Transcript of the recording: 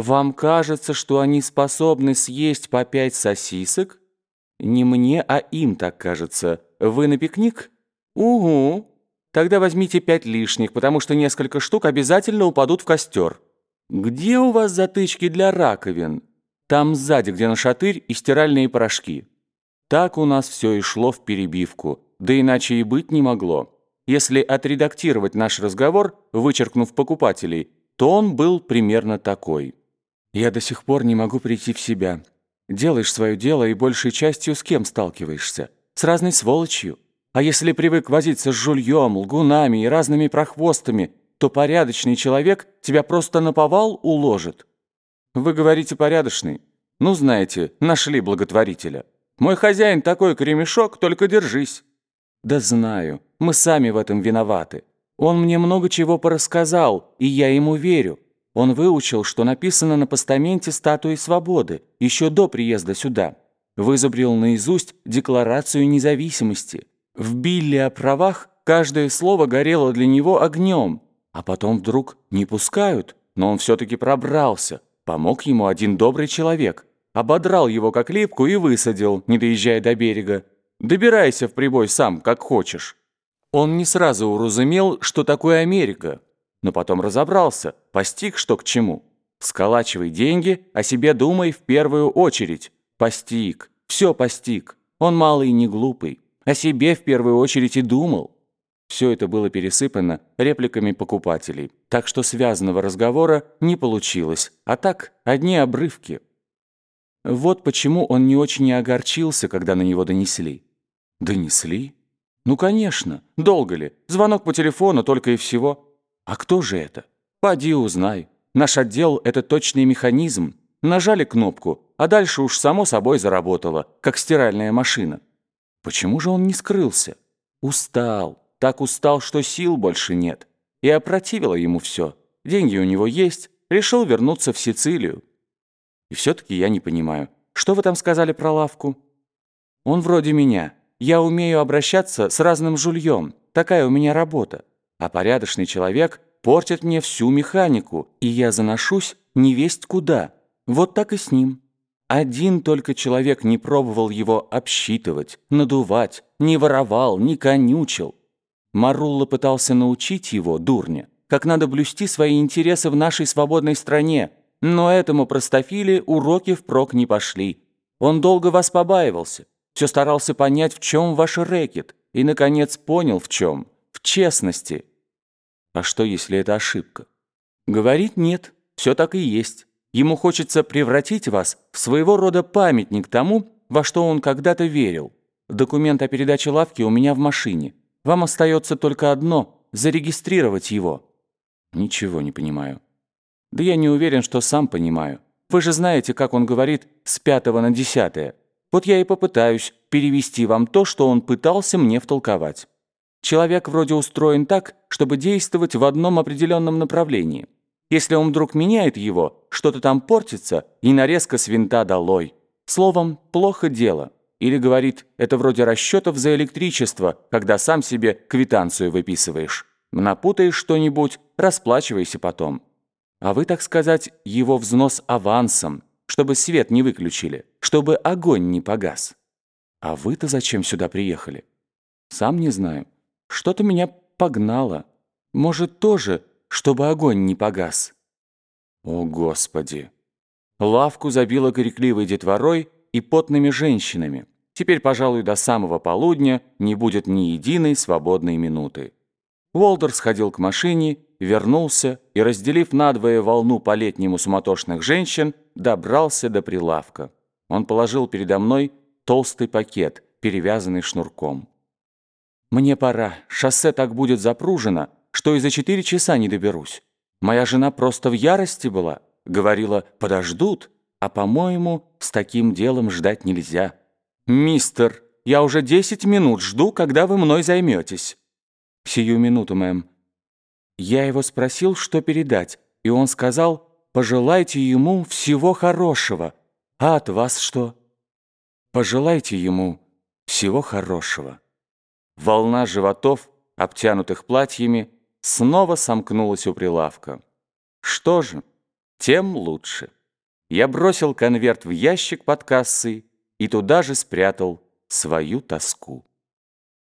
Вам кажется, что они способны съесть по пять сосисок? Не мне, а им так кажется. Вы на пикник? Угу. Тогда возьмите пять лишних, потому что несколько штук обязательно упадут в костер. Где у вас затычки для раковин? Там сзади, где на шатырь и стиральные порошки. Так у нас все и шло в перебивку, да иначе и быть не могло. Если отредактировать наш разговор, вычеркнув покупателей, то он был примерно такой. «Я до сих пор не могу прийти в себя. Делаешь свое дело и большей частью с кем сталкиваешься? С разной сволочью. А если привык возиться с жульем, лгунами и разными прохвостами, то порядочный человек тебя просто на повал уложит. Вы говорите порядочный? Ну, знаете, нашли благотворителя. Мой хозяин такой кремешок, только держись. Да знаю, мы сами в этом виноваты. Он мне много чего порассказал, и я ему верю. Он выучил, что написано на постаменте статуи свободы, еще до приезда сюда. Вызубрил наизусть Декларацию независимости. В Билле о правах каждое слово горело для него огнем, а потом вдруг не пускают, но он все-таки пробрался. Помог ему один добрый человек. Ободрал его как липку и высадил, не доезжая до берега. Добирайся в прибой сам, как хочешь. Он не сразу уразумел, что такое Америка, но потом разобрался, постиг, что к чему. Сколачивай деньги, о себе думай в первую очередь. Постиг, все постиг. Он малый и не глупый. О себе в первую очередь и думал. Все это было пересыпано репликами покупателей, так что связанного разговора не получилось, а так одни обрывки. Вот почему он не очень и огорчился, когда на него донесли. Донесли? Ну, конечно, долго ли? Звонок по телефону только и всего. А кто же это? Поди узнай. Наш отдел — это точный механизм. Нажали кнопку, а дальше уж само собой заработало, как стиральная машина. Почему же он не скрылся? Устал, так устал, что сил больше нет. И опротивило ему все. Деньги у него есть, решил вернуться в Сицилию. И все-таки я не понимаю, что вы там сказали про лавку? Он вроде меня. Я умею обращаться с разным жульем. Такая у меня работа. А порядочный человек портит мне всю механику, и я заношусь невесть куда. Вот так и с ним. Один только человек не пробовал его обсчитывать, надувать, не воровал, не конючил. Марулла пытался научить его, дурня, как надо блюсти свои интересы в нашей свободной стране, но этому простофиле уроки впрок не пошли. Он долго вас побаивался, все старался понять, в чем ваш рэкет, и, наконец, понял, в чем. В честности. А что, если это ошибка? Говорит, нет, все так и есть. Ему хочется превратить вас в своего рода памятник тому, во что он когда-то верил. Документ о передаче лавки у меня в машине. Вам остается только одно – зарегистрировать его». «Ничего не понимаю». «Да я не уверен, что сам понимаю. Вы же знаете, как он говорит с пятого на десятое. Вот я и попытаюсь перевести вам то, что он пытался мне втолковать. Человек вроде устроен так, чтобы действовать в одном определенном направлении». Если он вдруг меняет его, что-то там портится, и нарезка с винта долой. Словом, плохо дело. Или говорит, это вроде расчетов за электричество, когда сам себе квитанцию выписываешь. Напутаешь что-нибудь, расплачивайся потом. А вы, так сказать, его взнос авансом, чтобы свет не выключили, чтобы огонь не погас. А вы-то зачем сюда приехали? Сам не знаю. Что-то меня погнало. Может, тоже чтобы огонь не погас. О, Господи! Лавку забила крикливой детворой и потными женщинами. Теперь, пожалуй, до самого полудня не будет ни единой свободной минуты. Уолдер сходил к машине, вернулся и, разделив надвое волну по-летнему суматошных женщин, добрался до прилавка. Он положил передо мной толстый пакет, перевязанный шнурком. «Мне пора. Шоссе так будет запружено, что и за четыре часа не доберусь. Моя жена просто в ярости была, говорила «подождут», а, по-моему, с таким делом ждать нельзя. «Мистер, я уже десять минут жду, когда вы мной займетесь». «Сию минуту, мэм». Я его спросил, что передать, и он сказал «пожелайте ему всего хорошего». «А от вас что?» «Пожелайте ему всего хорошего». Волна животов, обтянутых платьями, снова сомкнулась у прилавка. Что же? тем лучше. Я бросил конверт в ящик под кассой и туда же спрятал свою тоску.